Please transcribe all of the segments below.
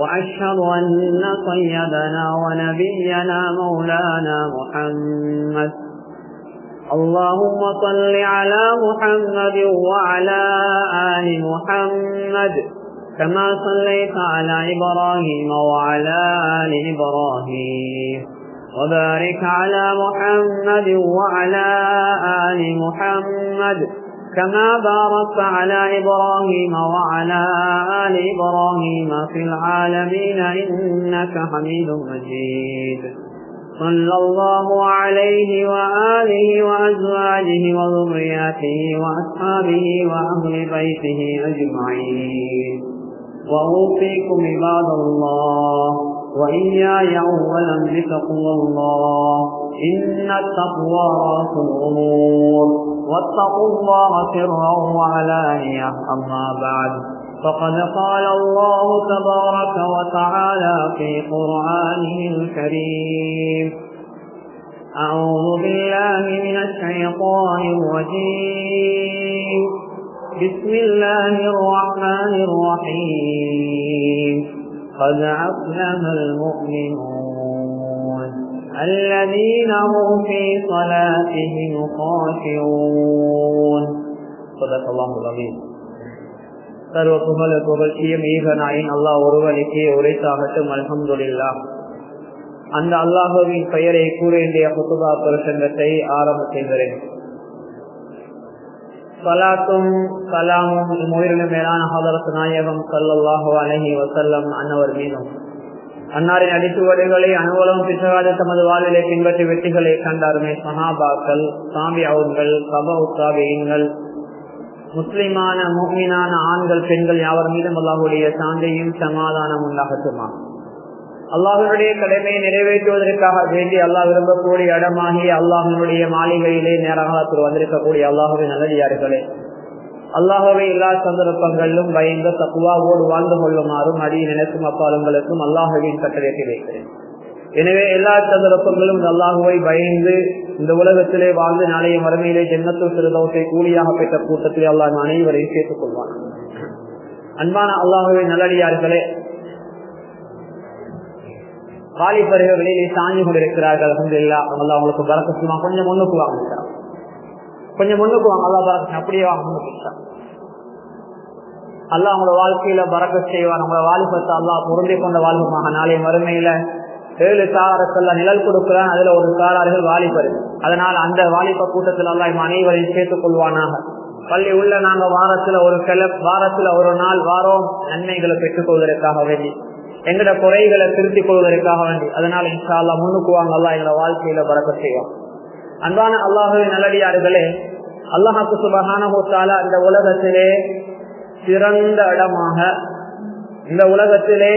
وأشهد أن سيدنا ونبينا مولانا محمد. اللهم صل على محمد وعلى آل محمد. كما صليت على إبراهيم وعلى آل إبراهيم. وبارك على محمد وعلى آل محمد. كما باركت على إبراهيم وعلى آل إبراهيم في العالمين إنك حميد مجيد. صلى الله عليه وآله وأزواجه وذرياته وأصحابه وأهل بيته أجمعين. وأوصيكم عباد الله وإياي أولا بتقوى الله. إن التقوى الأمور واتقوا الله سرا وعلانية أما بعد. فقد قال الله تبارك وتعالى في قرآنه الكريم أعوذ بالله من الشيطان الرجيم. بسم الله الرحمن الرحيم. قد أفلح المؤمنون. الذين هم في صلاتهم خاشعون صدق الله العظيم சர்வ புகழ புகழ்ச்சியும் ஈகனாயின் அல்லாஹ் ஒருவனுக்கே உரைத்தாகட்டும் அல்ஹம்துலில்லா அந்த அல்லாஹுவின் பெயரை கூறிய புத்துபா பிரசங்கத்தை ஆரம்ப செய்கிறேன் சலாத்தும் கலாமும் முயலும் மேலான ஹதரத் நாயகம் சல்லாஹு அலஹி வசல்லம் அன்னவர் மீதும் அன்னாரின் அடித்துவடுகளை அனுகூலம் பிசகாத தமது வாழ்விலை பின்பற்றி வெற்றிகளை கண்டாருமே சஹாபாக்கள் சாமி அவர்கள் உத்தாபியங்கள் முஸ்லிமான முக்மீனான ஆண்கள் பெண்கள் யாவர் மீதும் அல்லாஹுடைய சாந்தையும் சமாதானம் உண்டாகட்டுமா? அல்லாஹனுடைய கடமையை நிறைவேற்றுவதற்காக வேண்டி அல்லாஹ் விரும்பக்கூடிய இடமாகி அல்லாஹனுடைய மாளிகையிலே நேரகாலத்தில் வந்திருக்கக்கூடிய அல்லாஹுவின் நல்லடியார்களே. அல்லாஹவை எல்லா சந்தர்ப்பங்களிலும் பயந்த தக்குவாவோடு வாழ்ந்து கொள்ளுமாறும் அடி நினைக்கும் அப்பாலங்களுக்கும் அல்லாஹுவின் கட்டளையை வைக்கிறேன் எனவே எல்லா சந்தர்ப்பங்களும் அல்லாஹுவை பயந்து இந்த உலகத்திலே வாழ்ந்து நாளைய மறுமையிலே ஜென்னத்தில் சிறுதவத்தை கூலியாக பெற்ற கூட்டத்திலே அல்லாஹ் அனைவரையும் சேர்த்துக் கொள்வான். அன்பான அல்லாஹுவை நல்லடியார்களே வாலிபர்கள் வெளியிலே சாஞ்சி கொண்டிருக்கிறார்கள். அலமதுல்லா அல்லா அவங்களுக்கு பறக்கசுமா கொஞ்சம் முன்னுக்கு வாங்கிட்டார் கொஞ்சம் முன்னுக்கு வாங்க. அல்லா பறக்க அப்படியே வாங்க முன்னுக்கு அல்லா அவங்களோட வாழ்க்கையில பறக்க செய்வார். நம்மளோட வாலிபத்தை அல்லா பொருந்தி கொண்ட வாழ்வுமாக நாளைய மறுமையில ஏழு சாரத்தெல்லாம் நிழல் கொடுக்கிறான். அதுல ஒரு சாரார்கள் வாலிபர். அதனால் அந்த வாலிப கூட்டத்தில் எல்லாம் அனைவரையும் சேர்த்துக் கொள்வானாக. பள்ளி உள்ள நாங்க வாரத்துல ஒரு கிள வாரத்துல ஒரு நாள் வாரம். நன்மைகளை பெற்றுக் கொள்வதற்காக வேண்டி. எங்கட குறைகளை திருத்திக் கொள்வதற்காக வேண்டி. அதனால இன்ஷா அல்லா முன்னுக்குவாங்க அல்லா வாழ்க்கையில பறக்க செய்வோம் அன்பான அல்லாஹுவின் நல்லடியார்களே அல்லாஹாக்கு சுபகான ஹோத்தால இந்த உலகத்திலே சிறந்த இடமாக இந்த உலகத்திலே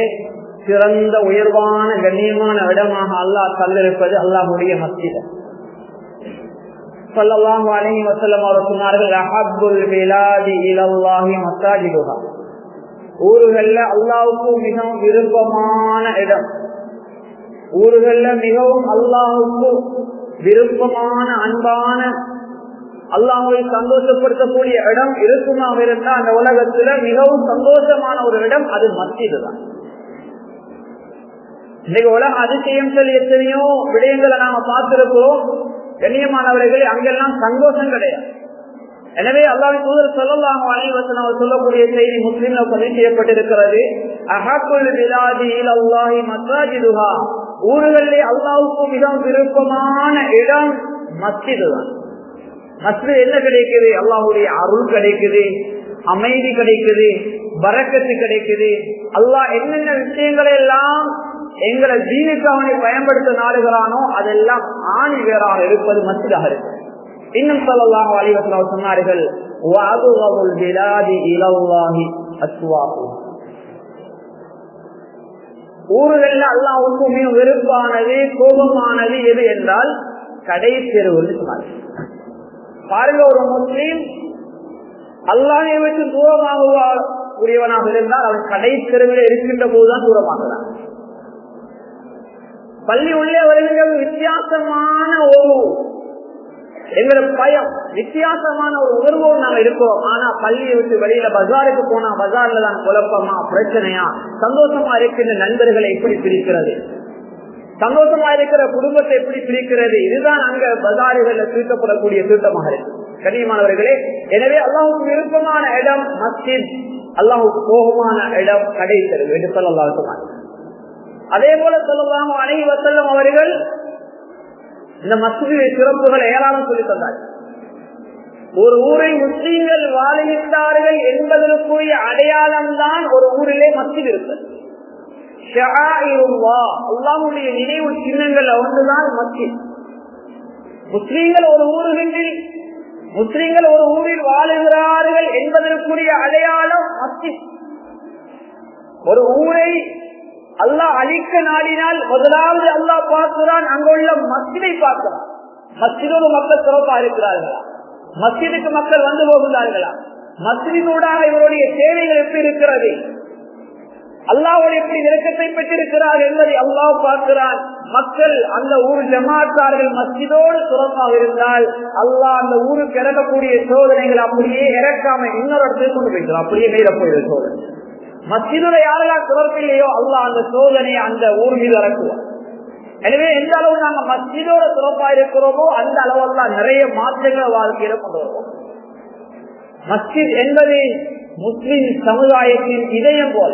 சிறந்த உயர்வான கண்ணியமான இடமாக அல்லாஹ் தந்திருப்பது அல்லாஹுடைய மஸ்ஜித. சொல்லலாம் அலஹி வசல்லம் அவர் சொன்னார்கள் அஹபுல் விலாதி இலல்லாஹி மசாஜிதுஹா ஊர்கள்ல அல்லாவுக்கு மிகவும் விருப்பமான இடம். ஊர்கள்ல மிகவும் அல்லாஹுக்கு விருப்பமான அன்பான அல்லாஹை சந்தோஷப்படுத்தக்கூடிய இடம் இருக்குமா இருந்தா அந்த உலகத்துல மிகவும் சந்தோஷமான ஒரு இடம் அது மத்தியது தான் இன்னைக்கு உலக அதிசயம் சொல்லி எத்தனையோ விடயங்களை நாம பார்த்திருக்கிறோம். கண்ணியமானவர்களே அங்கெல்லாம் சந்தோஷம் கிடையாது. எனவே அல்லாவின் தூதர் சொல்லலாம் அனைவசன் அவர் சொல்லக்கூடிய செய்தி முஸ்லீம்ல பதிவு செய்யப்பட்டிருக்கிறது. அஹாக்குல் விலாதி அல்லாஹி மசாஜிதுஹா ஊர்களிலே அல்லாவுக்கு மிகவும் விருப்பமான இடம் மஸ்ஜிது தான் மஸ்ஜித் என்ன கிடைக்குது? அல்லாஹுடைய அருள் கிடைக்குது அமைதி கிடைக்குது பறக்கத்து கிடைக்குது. அல்லாஹ் என்னென்ன விஷயங்களை எல்லாம் எங்களை ஜீனுக்கு அவனை பயன்படுத்த நாடுகிறானோ அதெல்லாம் ஆணி வேறாக இருப்பது மஸ்ஜிதாக இருக்கு. இன்னும் சொல்லலாம் அலிவசன் சொன்னார்கள் ஊர்கள்ல அல்லாவுக்கு மிக வெறுப்பானது கோபமானது எது என்றால் கடை தெருவுன்னு பாருங்க ஒரு முஸ்லீம் அல்லாஹை விட்டு தூரமாக உரியவனாக இருந்தால் அவன் கடை தெருவில் இருக்கின்ற போதுதான் தூரமாகிறான் பள்ளி உள்ளே வருகின்ற வித்தியாசமான ஒரு எங்களோட பயம் வித்தியாசமான ஒரு உணர்வோடு நாங்க இருக்கோம். ஆனா பள்ளியை விட்டு வெளியில பஜாருக்கு போனா பஜார்ல தான் குழப்பமா பிரச்சனையா சந்தோஷமா இருக்கின்ற நண்பர்களை எப்படி பிரிக்கிறது? சந்தோஷமா இருக்கிற குடும்பத்தை எப்படி பிரிக்கிறது? இதுதான் அங்க பஜாறுகள்ல தீர்க்கப்படக்கூடிய தீர்த்தமாக இருக்கு. கண்ணியமானவர்களே எனவே அல்லாஹுக்கு விருப்பமான இடம் மஸ்ஜித். அல்லாஹுக்கு கோபமான இடம் கடை தருவது என்று சொல்லலாம் அதே போல சொல்லலாம் அணை வசல்லம் அவர்கள் இந்த மசூதிய சிறப்புகள் ஏராளம் சொல்லி தந்தார்கள் ஒரு ஊரை முஸ்லீம்கள் வாழ்கின்றார்கள் என்பதற்குரிய அடையாளம் தான் ஒரு ஊரிலே மசித் இருக்கு. அல்லாவுடைய நினைவு சின்னங்கள் ஒன்றுதான் மசித். முஸ்லீம்கள் ஒரு ஊருகின்றில் முஸ்லீம்கள் ஒரு ஊரில் வாழுகிறார்கள் என்பதற்குரிய அடையாளம் மசித். ஒரு ஊரை அல்லாஹ் அழிக்க நாடினால் முதலாவது அல்லாஹ் பார்க்கிறான் அங்குள்ள மஸ்ஜிதை பார்க்கிறான். மஸ்ஜிதோடு மக்கள் சிறப்பா இருக்கிறார்களா? மசிதுக்கு மக்கள் வந்து போகிறார்களா மஸ்ஜிதூடாக இவருடைய சேவைகள் எப்படி இருக்கிறது? அல்லாவோட எப்படி நெருக்கத்தை பெற்றிருக்கிறார் என்பதை அல்லாஹ் பார்க்கிறான். மக்கள் அந்த ஊர் ஜமாத்தார்கள் மஸ்ஜிதோடு சுரமாக இருந்தால் அல்லாஹ் அந்த ஊருக்கு இறக்கக்கூடிய சோதனைகள் அப்படியே இறக்காம இன்னொரு இடத்துக்கு கொண்டு போய்க்கிறோம் அப்படியே மேல சோதனை. மஸ்ஜிதுல யாரெல்லாம் துறப்பில்லையோ அல்லா அந்த சோதனையை அந்த ஊர் மீது இறக்குவோம் எனவே எந்த அளவு நாங்க மஸ்ஜிதோட துறப்பா இருக்கிறோமோ அந்த அளவெல்லாம் நிறைய மாற்றங்கள் வாழ்க்கையில கொண்டு வருவோம். மஸ்ஜித் என்பது முஸ்லிம் சமுதாயத்தின் இதயம் போல.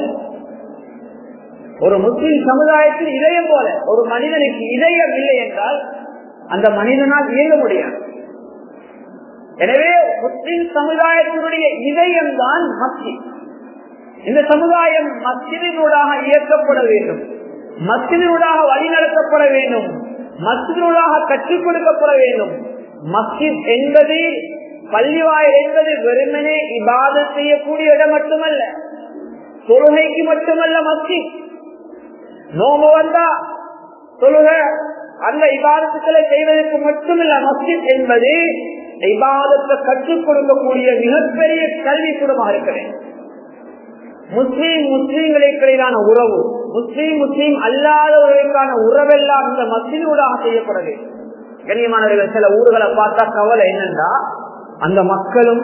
ஒரு முஸ்லிம் சமுதாயத்தின் இதயம் போல. ஒரு மனிதனுக்கு இதயம் இல்லை என்றால் அந்த மனிதனால் இயங்க முடியாது. எனவே முஸ்லிம் சமுதாயத்தினுடைய இதயம் தான் மஸ்ஜித். இந்த சமுதாயம் மஸ்ஜிதினூடாக இயக்கப்பட வேண்டும். மஸ்ஜிதினூடாக வழிநடத்தப்பட வேண்டும். மஸ்ஜிதினூடாக கற்றுக் கொடுக்கப்பட வேண்டும். மஸ்ஜித் என்பது பள்ளிவாயல் என்பது வெறுமனே இபாத செய்யக்கூடிய இடம் மட்டுமல்ல. தொழுகைக்கு மட்டுமல்ல மஸ்ஜித். நோம்பு வந்தா தொழுக அந்த இபாதத்துக்களை செய்வதற்கு மட்டுமல்ல மஸ்ஜித் என்பது இபாதத்தை கற்றுக் கொடுக்கக்கூடிய மிகப்பெரிய கல்வி கூடமாக இருக்க வேண்டும். முஸ்லீம் முஸ்லீம்களுக்கிடையிலான உறவு முஸ்லீம் முஸ்லீம் அல்லாதவர்களுக்கான உறவெல்லாம் இந்த மஸ்ஜிதூடாக செய்யப்பட வேண்டும். கண்ணியமானவர்கள் சில ஊர்களை பார்த்தா கவலை என்னன்னா அந்த மக்களும்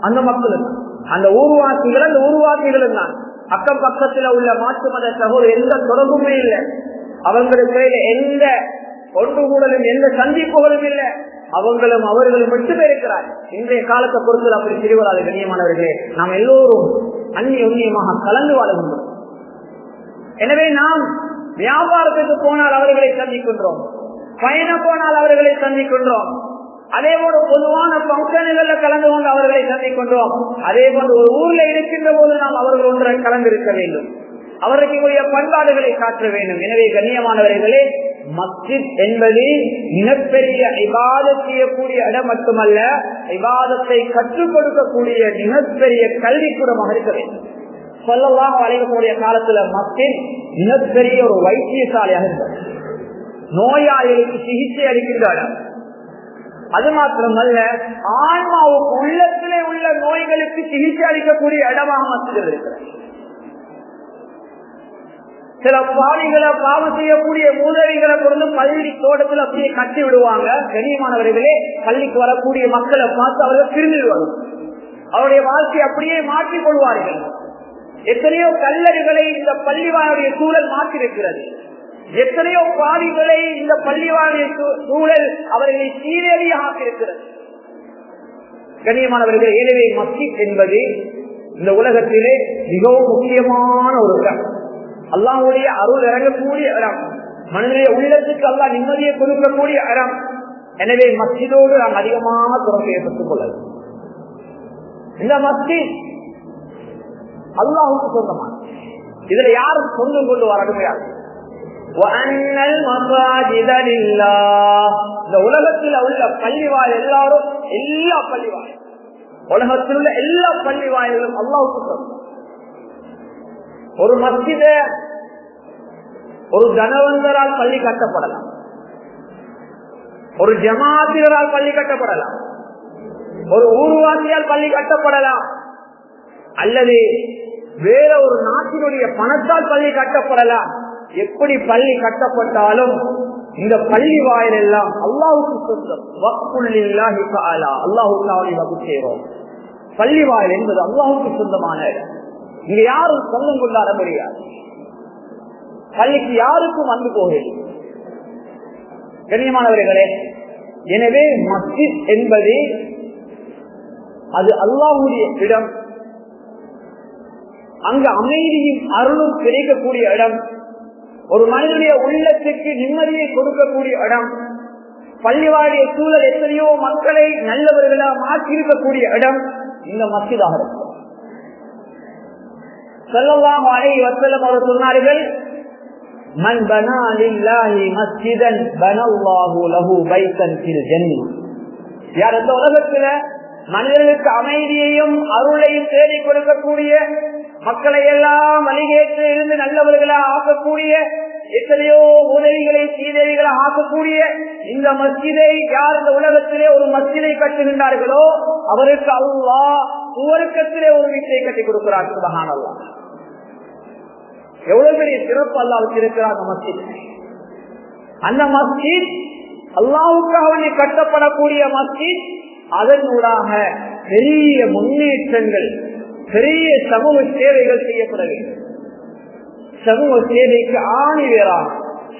அந்த மக்களும் அந்த ஊர்வாசிகள் அந்த ஊர்வாசிகளும் தான். அக்கம் பக்கத்துல உள்ள மாற்று மத சகோதரர் எந்த தொடர்புமே இல்லை. அவங்களுக்கு எந்த ஒன்று கூடலும் எந்த சந்திப்புகளும் இல்லை. அவங்களும் அவர்களும் மட்டுமே இருக்கிறார் இன்றைய காலத்தை பொறுத்தல் அப்படி தெரிவராது கண்ணியமானவர்களே. நாம் எல்லோரும் அந்நியமாக உண்ணியமாக கலந்து வேண்டும். எனவே நாம் வியாபாரத்துக்கு போனால் அவர்களை சந்திக்கின்றோம். பயணம் போனால் அவர்களை சந்திக்கின்றோம். அதே போல பொதுவான பங்கன்கள்ல கலந்து கொண்டு அவர்களை சந்திக்கின்றோம். அதே போன்று ஒரு ஊர்ல இருக்கின்ற போது நாம் அவர்கள் ஒன்றை கலந்திருக்க வேண்டும். அவர்களுக்குரிய பண்பாடுகளை காற்ற வேண்டும். எனவே கண்ணியமானவர்களே மஸ்ஜித் என்பது மிகப்பெரிய விவாதம் செய்யக்கூடிய இடம் மட்டுமல்ல விவாதத்தை கற்றுக் கொடுக்கக்கூடிய மிகப்பெரிய கல்விக்கூடமாக இருக்க வேண்டும். சொல்லலாம் வரையக்கூடிய காலத்துல மஸ்ஜித் மிகப்பெரிய ஒரு வைத்தியசாலையாக இருந்தது. நோயாளிகளுக்கு சிகிச்சை அளிக்கின்ற இடம். அது மாத்திரமல்ல ஆன்மாவுக்கு உள்ளத்திலே உள்ள நோய்களுக்கு சிகிச்சை அளிக்கக்கூடிய இடமாக மஸ்ஜித் இருக்கிறது சில பாலிகளை பாவம் செய்யக்கூடிய மூதவிகளை கொண்டு பள்ளி தோட்டத்தில் அப்படியே கட்டி விடுவாங்க. கண்ணியமானவர்களே பள்ளிக்கு வரக்கூடிய மக்களை பார்த்து அவர்கள் திரும்பிடுவாங்க அவருடைய வாழ்க்கையை அப்படியே மாற்றிக் கொள்வார்கள். எத்தனையோ கல்லறிகளை இந்த பள்ளிவாருடைய சூழல் மாற்றிருக்கிறது எத்தனையோ பாவிகளை இந்த பள்ளிவாருடைய சூழல் அவர்களை சீரழியாக ஆக்கியிருக்கிறது கண்ணியமானவர்கள் எனவே மஸ்ஜித் என்பது இந்த உலகத்திலே மிகவும் முக்கியமான ஒரு இடம் அல்லாஹுடைய அருள் இறங்கக்கூடிய இடம் மனிதனுடைய உள்ளத்துக்கு அல்லா நிம்மதியை கொடுக்கக்கூடிய இடம் எனவே மஸ்ஜிதோடு நாம் அதிகமாக தொடர்பு ஏற்பட்டுக் கொள்ளலாம். இந்த மஸ்ஜித் அல்லாஹுக்கு சொந்தமான இதுல யாரும் சொந்தம் கொண்டு வர முடியாது இந்த உலகத்தில் உள்ள பள்ளிவாய் எல்லாரும் எல்லா பள்ளிவாய் உலகத்தில் உள்ள எல்லா பள்ளி அல்லாவுக்கு சொந்தம். ஒரு மஸ்ஜித ஒரு தனவந்தரால் பள்ளி கட்டப்படலாம். ஒரு ஜமாத்தினரால் பள்ளி கட்டப்படலாம். ஒரு ஊர்வாசியால் பள்ளி கட்டப்படலாம். அல்லது வேற ஒரு நாட்டினுடைய பணத்தால் பள்ளி கட்டப்படலாம். எப்படி பள்ளி கட்டப்பட்டாலும் இந்த பள்ளி வாயில் எல்லாம் அல்லாவுக்கு சொந்தம் வக்குள்ளில்லாஹி அல்லாஹுக்கு அவனை வகு செய்கிறோம் பள்ளி வாயில் என்பது அல்லாஹுக்கு சொந்தமான இடம். இங்க யாரும் சொந்தம் கொண்டாட முடியாது. பள்ளிக்கு யாருக்கும் வந்து போகிறது கண்ணியமானவர்களே எனவே மஸ்ஜித் என்பது அது அல்லாஹுடைய இடம். அங்கு அமைதியும் அருளும் கிடைக்கக்கூடிய இடம். ஒரு மனிதனுடைய உள்ளத்துக்கு நிம்மதியை கொடுக்கக்கூடிய இடம். பள்ளிவாடிய சூழல் எத்தனையோ மக்களை நல்லவர்களா மாற்றியிருக்கக்கூடிய இடம் இந்த மஸ்ஜிதாக இருக்கும் சொல்லலாம் அலை வசலம் அவர் சொன்னார்கள் மன் பனா லில்லாஹி மஸ்ஜிதன் பனல்லாஹு லஹு பைத்தன் ஃபில் யார் இந்த உலகத்துல மனிதர்களுக்கு அமைதியையும் அருளையும் தேடி கொடுக்கக்கூடிய மக்களை எல்லாம் வழிகேற்று இருந்து நல்லவர்களா ஆக்கக்கூடிய எத்தனையோ உதவிகளை சீதேவிகளை ஆக்கக்கூடிய இந்த மஸ்ஜிதை யார் இந்த உலகத்திலே ஒரு மஸ்ஜிதை கட்டுகின்றார்களோ அவருக்கு அல்லா சுவருக்கத்திலே ஒரு வீட்டை கட்டி கொடுக்கிறார் சுபகான் அல்லா எவ்வளவு பெரிய சிறப்பு அல்லாவுக்கு இருக்கிறார் அந்த மஸ்ஜித்? அந்த மஸ்ஜித் அல்லாவுக்காக கட்டப்படக்கூடிய மஸ்ஜித் அதனூடாக பெரிய முன்னேற்றங்கள் பெரிய சமூக சேவைகள் செய்யப்பட வேண்டும். சமூக சேவைக்கு ஆணி வேறாக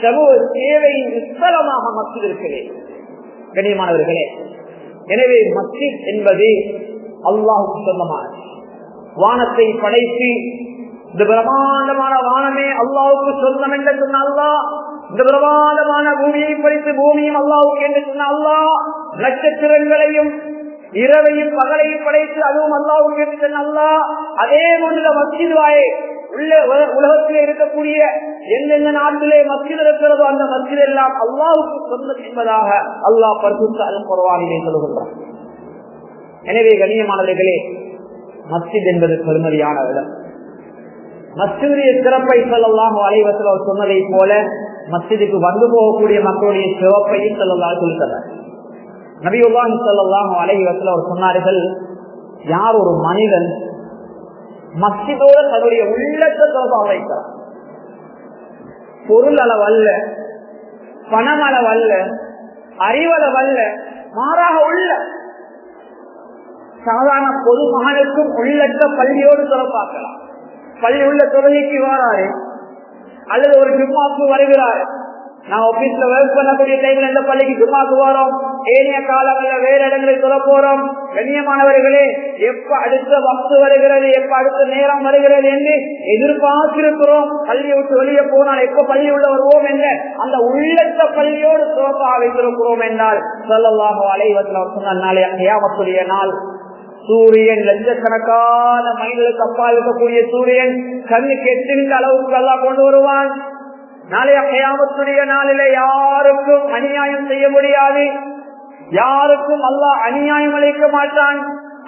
சமூக சேவையின் விஸ்தலமாக மஸ்ஜித் இருக்கிறேன் கண்ணியமானவர்களே எனவே மஸ்ஜித் என்பது அல்லாஹுக்கு சொந்தமானது. வானத்தை படைத்து இந்த பிரமாண்டமான வானமே அல்லாவுக்கு சொந்தம் என்று சொன்ன அல்லா இந்த பிரமாண்டமான பூமியை பறித்து பூமியும் அல்லாவுக்கு என்று சொன்ன அல்லா நட்சத்திரங்களையும் இரவையும் பகலையும் படைத்து அதுவும் அல்லாவுக்கு என்று சொன்ன அல்லா அதே போன்ற மஸ்ஜித் வாயே. உள்ள உலகத்திலே இருக்கக்கூடிய எந்தெந்த நாட்டிலே மஸ்ஜித் இருக்கிறதோ அந்த மஸ்ஜித் எல்லாம் அல்லாவுக்கு சொந்தம் என்பதாக அல்லாஹ் பரிசுத்த அல் குரவானிலே சொல்லுகின்றார் எனவே கண்ணியமானவர்களே மஸ்ஜித் என்பது பெருமதியான இடம். மசூரிய சிறப்பை சொல்லலாம் அலைவசல் அவர் சொன்னதை போல மஸ்ஜிதுக்கு வந்து போகக்கூடிய மக்களுடைய சிவப்பையும் சொல்லலாம் சொல்லித்தர நபியுல்லாஹி சொல்லலாம் அலைவசல் அவர் சொன்னார்கள் யார் ஒரு மனிதன் மசிதோட தன்னுடைய உள்ளத்தை தொடர்பாக வைக்கிறார் பொருள் அளவல்ல பணம் அளவல்ல அறிவளவல்ல மாறாக உள்ள சாதாரண பொது மகனுக்கும் உள்ளற்ற பள்ளியோடு தொடர்பாக்கலாம் பள்ளி உள்ள தொழுகைக்கு வராரு அல்லது ஒரு ஜும்மாக்கு வருகிறார். நான் ஆபீஸ்ல ஒர்க் பண்ணக்கூடிய டைம்ல எந்த பள்ளிக்கு ஜும்மாக்கு வரோம் ஏனைய காலங்களில் வேற இடங்களில் சொல்ல போறோம். கண்ணியமானவர்களே எப்ப அடுத்த வக்து வருகிறது எப்ப அடுத்த நேரம் வருகிறது என்று எதிர்பார்த்திருக்கிறோம். பள்ளியை விட்டு வெளியே போனால் எப்ப பள்ளி உள்ள வருவோம் என்ற அந்த உள்ளத்த பள்ளியோடு சிறப்பாக வைத்திருக்கிறோம் என்றால் சொல்லலாக அலைவத்தில் சொன்ன நாளைய அங்கேயா நாள். சூரியன் லட்சக்கணக்கான மைல்களுக்கு அப்பால் இருக்கக்கூடிய சூரியன் கண்ணுக்கு எட்டுகின்ற அளவுக்கு எல்லாம் கொண்டு வருவான். நாளைய கயாமத்துடைய நாளில யாருக்கும் அநியாயம் செய்ய முடியாது. யாருக்கும் அல்லாஹ் அநியாயம் அளிக்க மாட்டான்.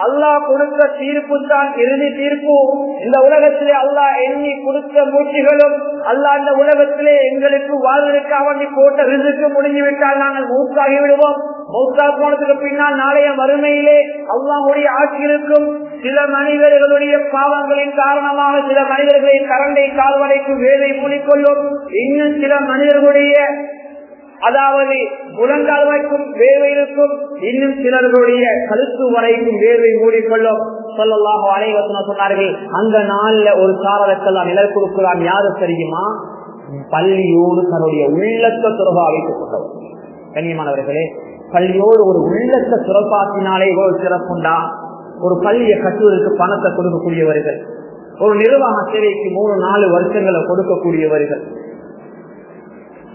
அல்லாஹ் கொடுத்த தீர்ப்பு தான் இறுதி தீர்ப்பு. இந்த உலகத்திலே அல்லாஹ் எண்ணி கொடுத்த மூச்சுகளும் அல்லாஹ் இந்த உலகத்திலே எங்களுக்கு வாழ்வதற்காக போட்ட ரிசுக்கு முடிஞ்சு விட்டால் நாங்கள் மூக்காகி விடுவோம். மௌத்தா போனதுக்கு பின்னால் நாளைய மறுமையிலே அல்லாஹுடைய ஆட்சி இருக்கும் சில மனிதர்களுடைய பாவங்களின் காரணமாக சில மனிதர்களின் கரண்டை கால்வடைக்கும் வேலை மூடிக்கொள்ளும் இன்னும் சில மனிதர்களுடைய அதாவது முழங்கால் வரைக்கும் வேர்வை இருக்கும் இன்னும் சிலர்களுடைய கழுத்து வரைக்கும் வேர்வை மூடிக்கொள்ளும். சொல்லலாம் அனைவசன சொன்னார்கள் அந்த நாள்ல ஒரு சாரதற்கெல்லாம் நிழல் கொடுக்கலாம் யாரு தெரியுமா? பள்ளியோடு தன்னுடைய உள்ளத்தை துறவா வைத்துக் கொண்டவர். கண்ணியமானவர்களே பள்ளியோடு ஒரு உள்ளத்தை சிறப்பாக்கினாலே ஒரு சிறப்புண்டா? ஒரு பள்ளியை கட்டுவதற்கு பணத்தை கொடுக்கக்கூடியவர்கள். ஒரு நிர்வாக சேவைக்கு மூணு நாலு வருஷங்களை கொடுக்கக்கூடியவர்கள்.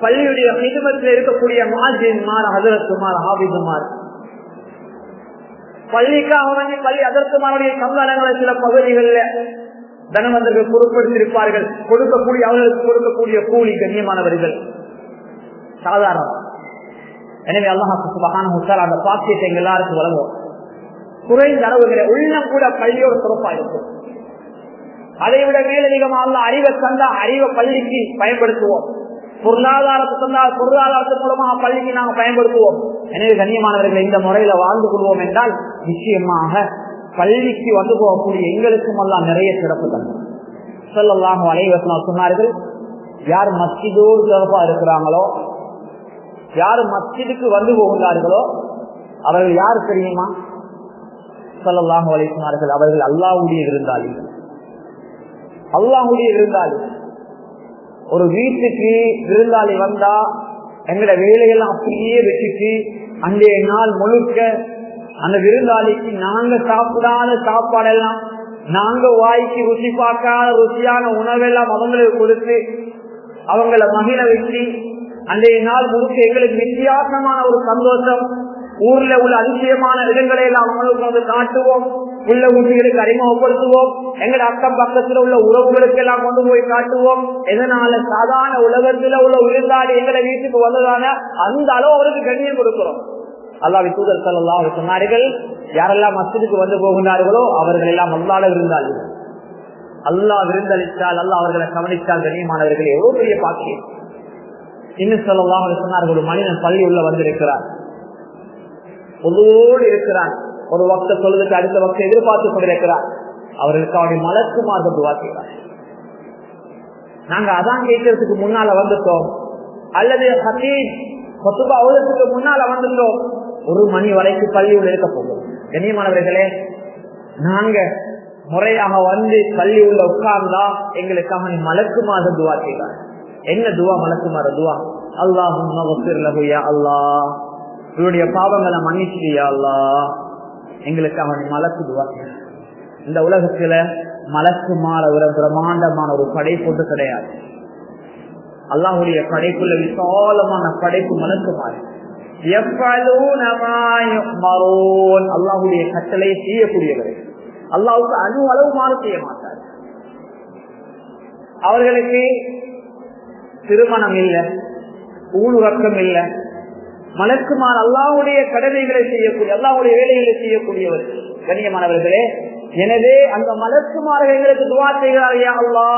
பள்ளியுடைய நிதிமத்தில் இருக்கக்கூடிய மாஜின்மார் அதிரத்துமார் ஹாபிதுமார். பள்ளிக்காக வந்து பள்ளி அதற்குமாருடைய சந்தானங்களை சில பகுதிகளில் தனவந்தர்கள் பொருட்படுத்தியிருப்பார்கள். கொடுக்கக்கூடிய அவர்களுக்கு கொடுக்கக்கூடிய கூலி கண்ணியமானவர்கள். சாதாரணம். எனவே அல்லாஹாக்கு சுபகான ஹுசார் அந்த பாத்தியத்தை எங்க எல்லாருக்கும் வழங்குவோம் குறைந்த அளவுகளை உள்ளம் கூட பள்ளியோடு சிறப்பா இருக்கும். அதை விட மேலதிகமாக அல்ல அறிவை தந்தா அறிவை பள்ளிக்கு பயன்படுத்துவோம். பொருளாதாரத்தை தந்தால் பொருளாதாரத்தின் மூலமாக பள்ளிக்கு நாங்கள் பயன்படுத்துவோம். எனவே கண்ணியமானவர்கள் இந்த முறையில வாழ்ந்து கொள்வோம் என்றால் நிச்சயமாக பள்ளிக்கு வந்து போகக்கூடிய எங்களுக்கும் எல்லாம் நிறைய சிறப்பு தான் சொல்லலாம் அனைவசனால் சொன்னார்கள் யார் மஸ்ஜிதோடு சிறப்பா இருக்கிறாங்களோ யார் மஸ்ஜிதுக்கு வந்து போகிறார்களோ அவர்கள் யார் தெரியுமா? சொல்லலாம் வலை அவர்கள் அல்லாவுடைய விருந்தாளி அல்லாவுடைய விருந்தாளி. ஒரு வீட்டுக்கு விருந்தாளி வந்தா எங்கட வேலையெல்லாம் அப்படியே வச்சுட்டு அன்றைய நாள் முழுக்க அந்த விருந்தாளிக்கு நாங்க சாப்பிடாத சாப்பாடெல்லாம் நாங்க வாய்க்கு ருசி பார்க்காத ருசியான உணவெல்லாம் அவங்களுக்கு கொடுத்து அவங்கள மகிழ வச்சு அன்றைய நாள் முழுக்க எங்களுக்கு வித்தியாசமான ஒரு சந்தோஷம். ஊர்ல உள்ள அதிசயமான இடங்களை எல்லாம் அவங்களுக்கு வந்து காட்டுவோம். உள்ள ஊட்டிகளுக்கு அறிமுகப்படுத்துவோம். எங்கட அக்கம் பக்கத்துல உள்ள உறவுகளுக்கு எல்லாம் கொண்டு போய் காட்டுவோம். எதனால? சாதாரண உலகத்துல உள்ள விருந்தாளி எங்களை வீட்டுக்கு வந்ததான அந்த அளவு அவருக்கு கண்ணியம் கொடுக்கிறோம். அல்லாவி தூதர் சல்லா அவர் சொன்னார்கள் யாரெல்லாம் மஸ்ஜிதுக்கு வந்து போகின்றார்களோ அவர்கள் எல்லாம் அல்லாட விருந்தாளிகள். அல்லா விருந்தளித்தால் அல்லா அவர்களை கவனித்தால் கண்ணியமானவர்கள் எவ்வளவு பெரிய பாக்கியம். இன்னும் சொல்லலாம் அவர் சொன்னார்கள் ஒரு மனிதன் பள்ளி உள்ள வந்திருக்கிறார். பொதுவோடு இருக்கிறான். ஒரு வக்த சொல்வதற்கு அடுத்த வக்த எதிர்பார்த்து கொண்டிருக்கிறார். அவர்களுக்கு அவருடைய மலக்கு மாதம் துவாக்கிறார் நாங்க அதான் கேட்கறதுக்கு முன்னால வந்துட்டோம். அல்லது ஹசீப் கொத்துபா அவர்களுக்கு முன்னால வந்துட்டோம். ஒரு மணி வரைக்கும் பள்ளியுள்ள இருக்க போகும் கண்ணியமானவர்களே நாங்க முறையாக வந்து பள்ளி உள்ள உட்கார்ந்தா எங்களுக்காக மலக்கு மாத துவா என்ன துவா? மலக்கு மாத துவா அல்லாஹ். அல்லா இவருடைய பாவங்களை மன்னிச்சியா அல்லா எங்களுக்கு அவன் மலக்கு துவா. இந்த உலகத்துல மலக்கு மாற ஒரு பிரமாண்டமான ஒரு படைப்பு கிடையாது. அல்லாஹுடைய படைப்புல விசாலமான படைப்பு மலக்கு மாறு அல்லாஹுடைய கட்டளை செய்யக்கூடியவர்கள் அல்லாவுக்கு அணு அளவு மாறு செய்ய மாட்டார். அவர்களுக்கு திருமணம் இல்லை ஊழுறக்கம் இல்லை. மலக்குமார் அல்லாவுடைய கடமைகளை செய்யக்கூடிய அல்லாவுடைய வேலைகளை செய்யக்கூடியவர். கண்ணியமானவர்களே எனவே அந்த மலக்குமார்கள் எங்களுக்கு துவா செய்கிறாரையா அல்லா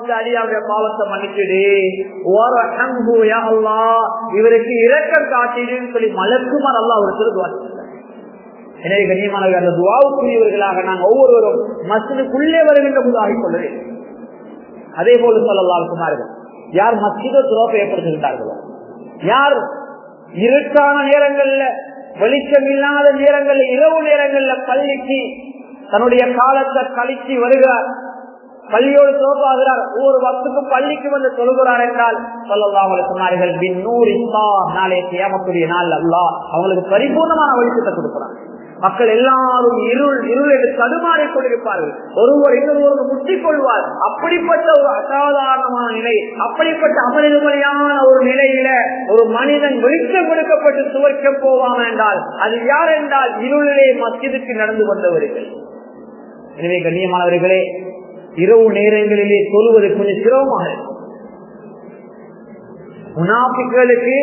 இந்த அடியாவுடைய பாவத்தை மன்னிச்சுடு. அல்லா இவருக்கு இரக்கம் காட்டிடுன்னு சொல்லி மலக்குமார் அல்லா ஒரு துவா செய்கிறார். எனவே கண்ணியமானவர்கள் அந்த துவாவுக்குரியவர்களாக நாங்கள் ஒவ்வொருவரும் மசிதுக்குள்ளே வருகின்ற புதாகிக் கொள்கிறேன் அதே போல சொல்லலாம் குமார்கள் யார் மசித துரோப்பை ஏற்படுத்துகின்றார்களோ யார் இருக்கான நேரங்கள்ல வெளிச்சம் இல்லாத நேரங்கள்ல இரவு நேரங்கள்ல பள்ளிக்கு தன்னுடைய காலத்தை கழிச்சு வருகிறார். பள்ளியோடு தோப்பாகிறார் ஒவ்வொரு வருஷத்துக்கும் பள்ளிக்கு வந்து சொல்கிறார் என்றால் சொல்லலாம் சொன்னார்கள் நாளே தேமக்கூடிய நாள் அல்லா. அவங்களுக்கு பரிபூர்ணமான வெளிச்சத்தை கொடுக்கிறார். மக்கள் எல்லாரும் இருள் இருள் என்று தடுமாறிக் கொண்டிருப்பார்கள். ஒருவர் இன்னொருவருக்கு முட்டிக் கொள்வார். அப்படிப்பட்ட ஒரு அசாதாரணமான நிலை அப்படிப்பட்ட அமளிமையான ஒரு நிலையில ஒரு மனிதன் வெளிச்சம் கொடுக்கப்பட்டு துவைக்க போவான் என்றால் அது யார் என்றால் இருளிலே மசிதுக்கு நடந்து வந்தவர்கள். எனவே கண்ணியமானவர்களே இரவு நேரங்களிலே சொல்வது கொஞ்சம் சிரமமாக முனாபிக்களுக்கு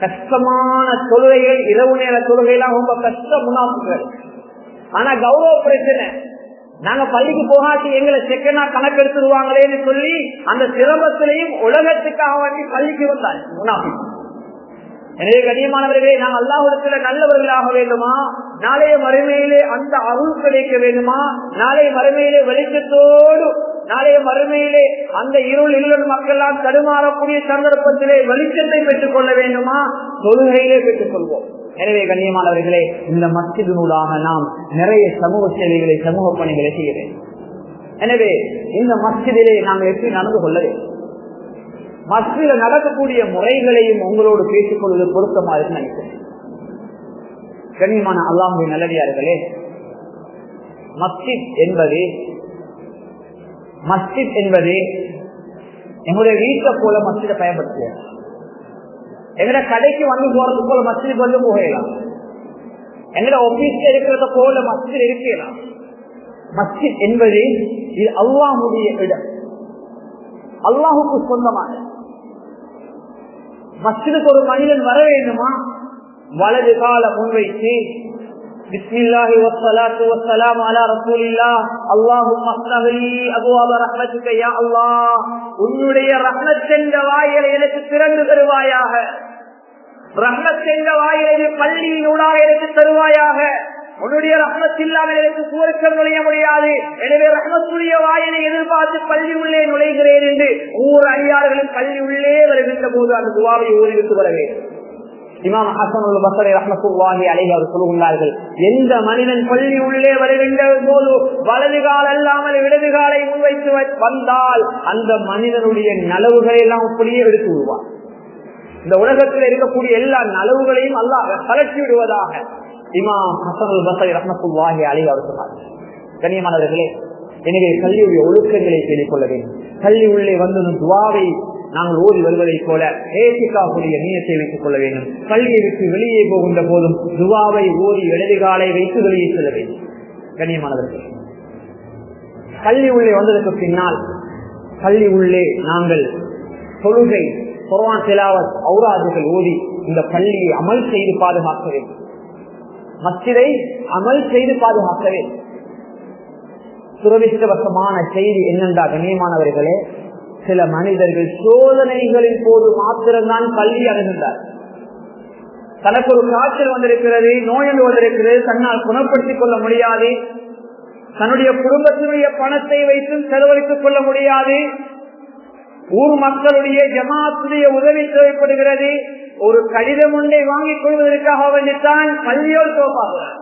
கஷ்டமான தொழுகைகள் இரவு நேர தொழுகைலாம் ரொம்ப கஷ்டம் முன்னாப்புகள் ஆனா கௌரவ பிரச்சனை. நாங்க பள்ளிக்கு போகாட்டி எங்களை செக்கனா கணக்கெடுத்துருவாங்களேன்னு சொல்லி அந்த சிரமத்திலையும் உலகத்துக்காக வேண்டி பள்ளிக்கு வந்தாங்க முன்னாபி எனவே கண்ணியமானவர்களே நாம் அல்லாஹிடத்துல நல்லவர்களாக வேண்டுமா? நாளைய மறுமையிலே அந்த அருள் கிடைக்க வேண்டுமா? நாளைய மறுமையிலே வெளிச்சத்தோடு நாளைய மறுமையிலே அந்த இருள் இருள் மக்கள் தடுமாறக்கூடிய சந்தர்ப்பத்திலே வெளிச்சத்தை பெற்றுக் கொள்ள வேண்டுமா? தொழுகையிலே பெற்றுக் கொள்வோம். எனவே கண்ணியமானவர்களே இந்த மஸ்ஜிதினூடாக நாம் நிறைய சமூக சேவைகளை சமூக பணிகளை செய்ய வேண்டும் எனவே இந்த மஸ்ஜிதிலே நாம் எப்படி நடந்து கொள்ள வேண்டும்? மஸ்ஜில நடக்கக்கூடிய முறைகளையும் உங்களோடு பேசிக் கொள்வது பொருத்தமாக நினைக்கிறேன். கண்ணியமான அல்லாமுடைய நல்லடியார்களே மஸ்ஜித் என்பது மஸ்ஜித் என்பது எங்களுடைய வீட்டை போல மஸ்ஜிதை பயன்படுத்துவோம். எங்கட கடைக்கு வந்து போறது போல மஸ்ஜிதுக்கு வந்து போகலாம். எங்கட ஆபீஸ்ல இருக்கிறத போல மஸ்ஜித் இருக்கலாம். மஸ்ஜித் என்பது இது அல்லாஹுடைய இடம். அல்லாஹுக்கு சொந்தமான மஸ்ஜிதுக்கு ஒரு மனிதன் வர வேண்டுமா? வலது கால முன்வைத்து بسم الله والصلاة والسلام على رسول الله اللهم افتح لي ابواب رحمتك يا الله உன்னுடைய ரஹ்மத் என்ற வாயிலை எனக்கு திறந்து தருவாயாக ரஹ்மத் என்ற வாயிலை பள்ளியின் ஊடாக எடுத்து தருவாயாக உன்னுடைய ரஹ்மத் இல்லாமல் எனக்கு சுவர்க்கம் நுழைய முடியாது எனவே ரஹ்மத்துடைய வாயிலை எதிர்பார்த்து பள்ளி உள்ளே நுழைகிறேன் என்று ஒவ்வொரு அடியார்களும் பள்ளி உள்ளே வருகின்ற போது அந்த துவாவை ஊரிவிட்டு வர வேண்டும் இமாம் ஹசன் பசரை ரஹமத்துல்லாஹி அலைஹி அவர் சொல்லுகிறார்கள் எந்த மனிதன் பள்ளி உள்ளே வருகின்ற போது வலது கால் அல்லாமல் இடது காலை முன்வைத்து வந்தால் அந்த மனிதனுடைய நலவுகளை எல்லாம் அப்படியே எடுத்து விடுவார் இந்த உலகத்தில் இருக்கக்கூடிய எல்லா நலவுகளையும் அல்லாஹ் கலட்டி விடுவதாக இமாம் ஹசன் பசரை ரஹமத்துல்லாஹி அலைஹி அவர் சொன்னார். கண்ணியமானவர்களே எனவே கல்வியுடைய ஒழுக்கங்களை தேடிக் கொள்ள வேண்டும். கல்வி உள்ளே வந்து துவாவை நாங்கள் ஓடி வருவதைப் போல ஏசிக்காவுடைய நீயத்தை வைத்துக் கொள்ள வேண்டும். பள்ளியை விட்டு வெளியே போகின்ற போதும் துவாவை ஓடி இடதுகாலை வைத்து வெளியே செல்ல வேண்டும். கண்ணியமானவர்கள் கல்வி உள்ளே வந்ததற்கு பின்னால் கல்வி உள்ளே நாங்கள் தொழுகை குர்வான் திலாவத் ஔராதுகள் ஓடி இந்த பள்ளியை அமல் செய்து பாதுகாக்க வேண்டும். மச்சிதை அமல் செய்து பாதுகாக்க வேண்டும். துரதிருஷ்டவசமான செய்தி என்னென்றா கண்ணியமானவர்களே சில மனிதர்கள் சோதனைகளின் போது மாத்திரம்தான் கல்வி அணுகின்றார் தனக்கு ஒரு காய்ச்சல் வந்திருக்கிறது நோயல் வந்திருக்கிறது தன்னால் குணப்படுத்திக் கொள்ள முடியாது. தன்னுடைய குடும்பத்தினுடைய பணத்தை வைத்து செலவழித்துக் கொள்ள முடியாது. ஊர் மக்களுடைய ஜமாத்துடைய உதவி தேவைப்படுகிறது. ஒரு கடிதம் ஒன்றை வாங்கிக் கொள்வதற்காக வேண்டித்தான் பள்ளியோடு தோப்பாகிறார்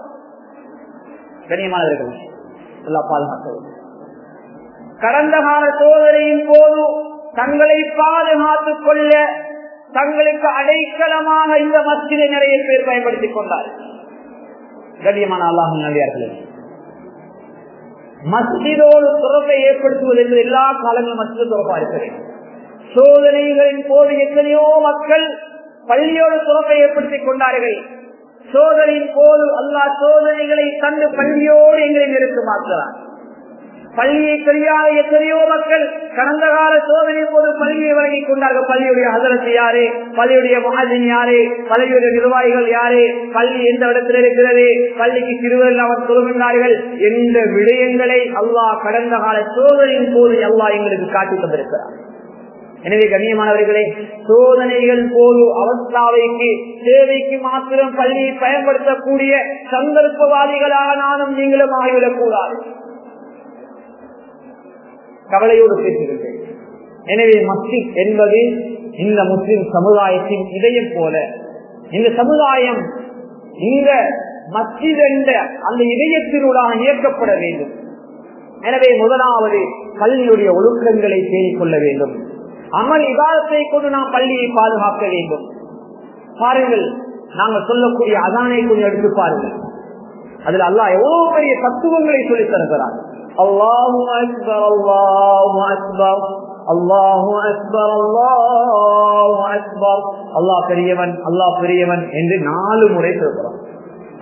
கண்ணியமானவர்கள் எல்லா பாதுகாக்க கடந்த கால சோதனையின் போது தங்களை பாதுகாத்துக் கொள்ள தங்களுக்கு அடைக்கலமாக இந்த மத்தியை நிறைய பேர் பயன்படுத்திக் கொண்டார். கண்ணியமான அல்லாஹும் நல்லியார்களே மஸ்ஜிதோடு துறப்பை ஏற்படுத்துவது என்று எல்லா காலங்களும் மஸ்ஜித் துறப்பா இருக்கிறேன் சோதனைகளின் போது எத்தனையோ மக்கள் பள்ளியோடு துறப்பை ஏற்படுத்திக் கொண்டார்கள். சோதனையின் போது அல்லா சோதனைகளை தந்து பள்ளியோடு எங்களை நிறுத்தமாக்குறார் பள்ளியை தெரியாத எத்தனையோ மக்கள் கடந்த கால சோதனை போது பள்ளியை வழங்கி கொண்டார்கள். பள்ளியுடைய ஹசரத்து யாரு? பள்ளியுடைய மகாஜன் யாரு? பள்ளியுடைய நிர்வாகிகள் யாரு? பள்ளி எந்த இடத்தில் இருக்கிறது? பள்ளிக்கு சிறுவர்கள் அவர் சொல்கின்றார்கள் எந்த விடயங்களை அல்லாஹ் கடந்த கால சோதனையின் போது அல்லாஹ் எங்களுக்கு காட்டி தந்திருக்கிறார். எனவே கண்ணியமானவர்களே சோதனைகள் போது அவஸ்தாவைக்கு தேவைக்கு மாத்திரம் பள்ளியை பயன்படுத்தக்கூடிய சந்தர்ப்பவாதிகளாக நானும் நீங்களும் ஆகிவிடக் கூடாது கவலையோடு பேசுகின்றேன் எனவே மஸ்ஜித் என்பது இந்த முஸ்லிம் சமுதாயத்தின் இதயம் போல. இந்த சமுதாயம் இந்த மஸ்ஜித் என்ற அந்த இதயத்தினூடாக இயக்கப்பட வேண்டும். எனவே முதலாவது கல்வியுடைய ஒழுக்கங்களை தேடிக் கொள்ள வேண்டும். அமல் விவாதத்தை கொண்டு நாம் பள்ளியை பாதுகாக்க வேண்டும். பாருங்கள் நாங்கள் சொல்லக்கூடிய அதானை கொஞ்சம் எடுத்து பாருங்கள். அதுல அல்லா எவ்வளவு பெரிய தத்துவங்களை சொல்லித் தருகிறார்கள் அல்லாஹு அக்பர் அல்லாஹு அக்பர் அல்லாஹு அக்பர் அல்லாஹு அக்பர் அல்லாஹ் பெரியவன் அல்லாஹ் பெரியவன் என்று நாலு முறை சொல்கிறோம்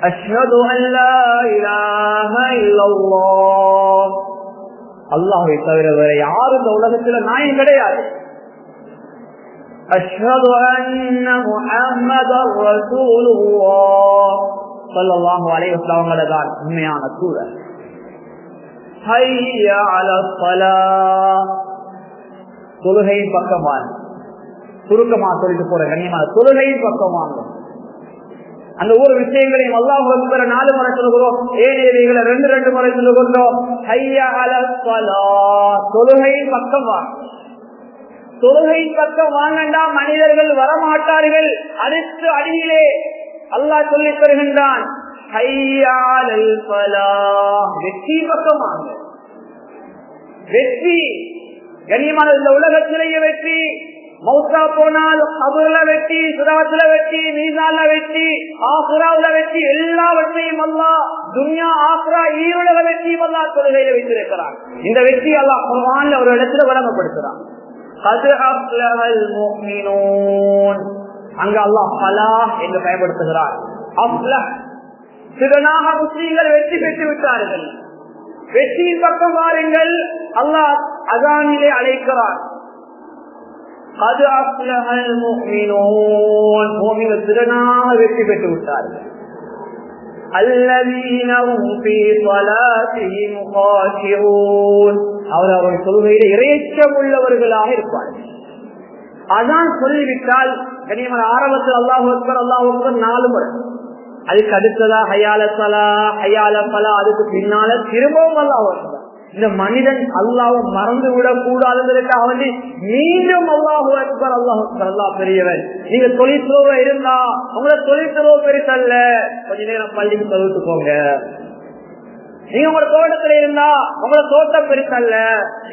அஷ்ஹது அல்லா இலாஹ இல்லல்லாஹ். அல்லாஹை தவிர வேற யாரும் இந்த உலகத்துல நாயும் கிடையாது. அஷ்ஹது அன்ன முஹம்மதர் ரசூலுல்லாஹ். அலைஹி வஸல்லம் தான் உண்மையான தூதர். தொழுகையின் பக்கம் வாங்க. சுருக்கமா சொல்லிட்டு போற கண்ணியமான தொழுகையின் பக்கம் வாங்க. அந்த ஒரு விஷயங்களையும் அல்லாஹ் அக்பர நாலு முறை சொல்லுகிறோம். ஏழைகளை ரெண்டு ரெண்டு முறை சொல்லுகின்றோம்? தொழுகையின் பக்கம் வாங்க. தொழுகை பக்கம் வாங்கண்டா மனிதர்கள் வரமாட்டார்கள். அடுத்து அடியிலே அல்லாஹ் சொல்லித் தருகின்றான். வெற்றி பக்கம் வாங்க வெற்றி கண்ணியமான இந்த உலகத்திலேயே வெற்றி மௌசா போனால் அபுல வெற்றி சுராத்துல வெற்றி மீசால வெற்றி ஆசுராவுல வெற்றி எல்லாவற்றையும் அல்லா துன்யா ஆசுரா ஈருலக வெற்றியும் அல்லா தொழுகையில வைத்திருக்கிறான் இந்த வெற்றி அல்லா குர்ஆன்ல ஒரு இடத்துல வழங்கப்படுத்துறான் அங்க அல்லாஹ் பலா என்று பயன்படுத்துகிறார் திறனாக முஸ்லீம்கள் வெற்றி பெற்று விட்டார்கள். வெற்றியின் பக்கம் வாருங்கள் அல்லாஹ் அதானிலே அழைக்கிறார். அது திறனாக வெற்றி பெற்று விட்டார்கள். அவர் அவர்கள் சொல்கையில இறைச்சம் உள்ளவர்களாக இருப்பார்கள். அதான் சொல்லிவிட்டால் கனியமான ஆரம்பத்தில் அல்லாஹ் அக்பர் அல்லாஹ் நாலு முறை. அதுக்கு அடுத்ததா ஹயால சலா ஹயால பலா அதுக்கு பின்னால திரும்பவும் அல்லாஹ் இந்த மனிதன் அல்லாஹ் மறந்து விட கூடாதுங்கிறதுக்காக வந்து மீண்டும் அல்லாஹு அக்பர் அல்லாஹ் அல்லா பெரியவன். நீங்க தொழிற்துறவு இருந்தா உங்களை தொழிற்துறவு பெருசல்ல கொஞ்ச நேரம் பள்ளிக்கு தொழுத்து போங்க. நீங்க உங்க தோட்டத்துல இருந்தா உங்களோட தோட்டம் பெருசல்ல